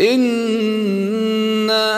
إنا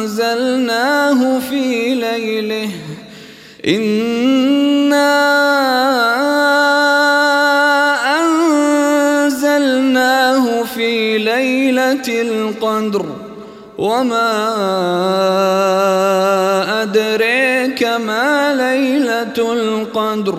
أنزلناه في ليله إنا أنزلناه في ليلة القدر وما أدريك ما ليلة القدر